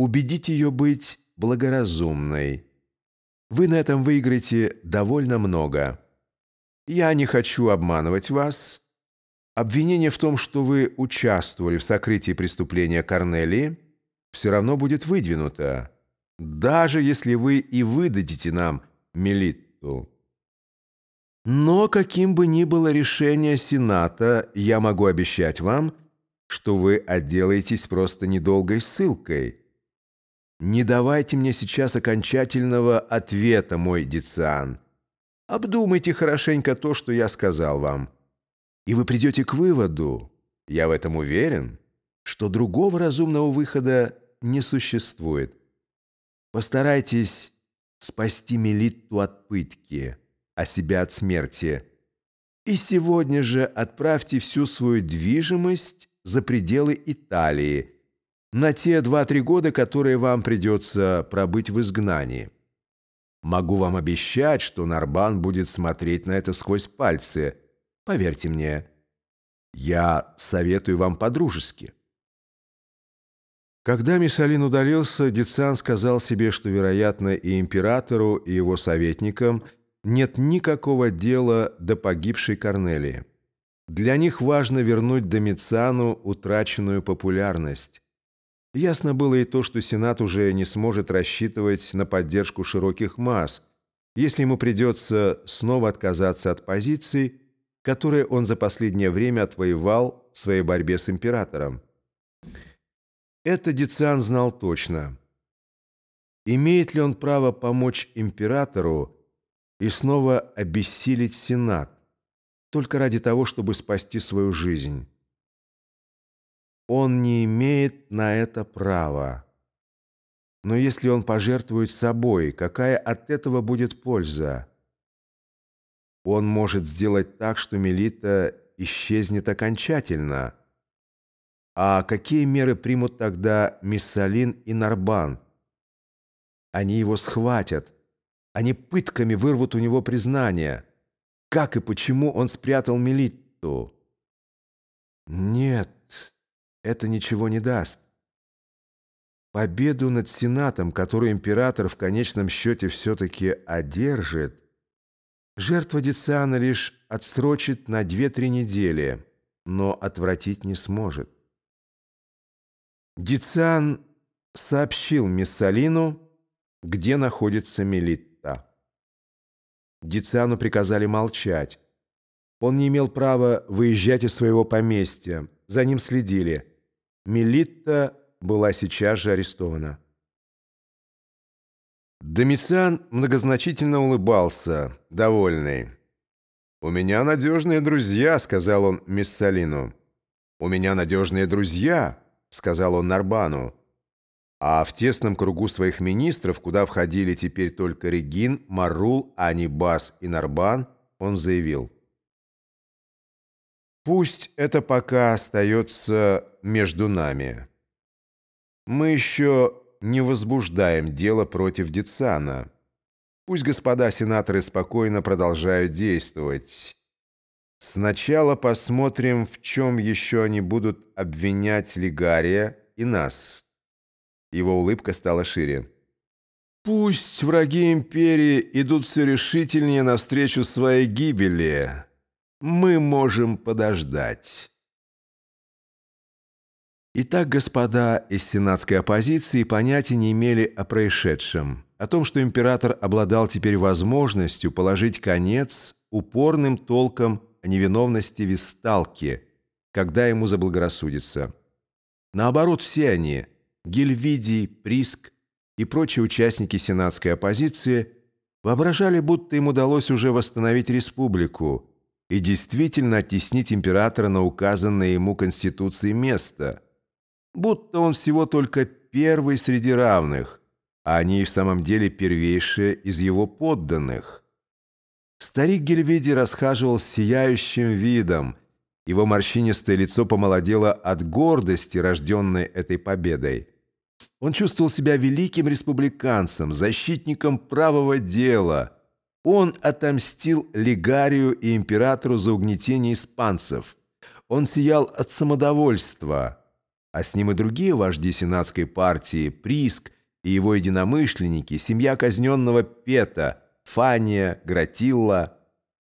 убедить ее быть благоразумной. Вы на этом выиграете довольно много. Я не хочу обманывать вас. Обвинение в том, что вы участвовали в сокрытии преступления Корнелии, все равно будет выдвинуто, даже если вы и выдадите нам Мелитту. Но каким бы ни было решение Сената, я могу обещать вам, что вы отделаетесь просто недолгой ссылкой. Не давайте мне сейчас окончательного ответа, мой Дициан. Обдумайте хорошенько то, что я сказал вам. И вы придете к выводу, я в этом уверен, что другого разумного выхода не существует. Постарайтесь спасти Мелитту от пытки, а себя от смерти. И сегодня же отправьте всю свою движимость за пределы Италии – на те два-три года, которые вам придется пробыть в изгнании. Могу вам обещать, что Нарбан будет смотреть на это сквозь пальцы. Поверьте мне, я советую вам по-дружески». Когда Миссалин удалился, Дициан сказал себе, что, вероятно, и императору, и его советникам нет никакого дела до погибшей Корнелии. Для них важно вернуть Домициану утраченную популярность. Ясно было и то, что Сенат уже не сможет рассчитывать на поддержку широких масс, если ему придется снова отказаться от позиций, которые он за последнее время отвоевал в своей борьбе с императором. Это Дициан знал точно. Имеет ли он право помочь императору и снова обессилить Сенат, только ради того, чтобы спасти свою жизнь? Он не имеет на это права. Но если он пожертвует собой, какая от этого будет польза? Он может сделать так, что Мелита исчезнет окончательно. А какие меры примут тогда Миссалин и Нарбан? Они его схватят. Они пытками вырвут у него признание. Как и почему он спрятал Мелитту? Нет это ничего не даст. Победу над Сенатом, которую император в конечном счете все-таки одержит, жертва Дициана лишь отсрочит на 2-3 недели, но отвратить не сможет. Дициан сообщил Миссалину, где находится Мелитта. Дициану приказали молчать. Он не имел права выезжать из своего поместья. За ним следили – Мелитта была сейчас же арестована. Домициан многозначительно улыбался, довольный. «У меня надежные друзья», — сказал он Миссалину. «У меня надежные друзья», — сказал он Нарбану. А в тесном кругу своих министров, куда входили теперь только Регин, Марул, Анибас и Нарбан, он заявил — Пусть это пока остается между нами. Мы еще не возбуждаем дело против Дицана. Пусть господа сенаторы спокойно продолжают действовать. Сначала посмотрим, в чем еще они будут обвинять Лигария и нас. Его улыбка стала шире. Пусть враги империи идут все решительнее навстречу своей гибели мы можем подождать. Итак, господа из сенатской оппозиции понятия не имели о происшедшем, о том, что император обладал теперь возможностью положить конец упорным толкам о невиновности Висталки, когда ему заблагорассудится. Наоборот, все они, Гильвидий, Приск и прочие участники сенатской оппозиции, воображали, будто им удалось уже восстановить республику – и действительно оттеснить императора на указанное ему Конституцией место, будто он всего только первый среди равных, а они и в самом деле первейшие из его подданных. Старик Гельведи расхаживал с сияющим видом, его морщинистое лицо помолодело от гордости, рожденной этой победой. Он чувствовал себя великим республиканцем, защитником правого дела – он отомстил Лигарию и императору за угнетение испанцев. Он сиял от самодовольства. а с ним и другие вожди сенатской партии, Приск и его единомышленники, семья казненного Пета, Фания, Гратилла,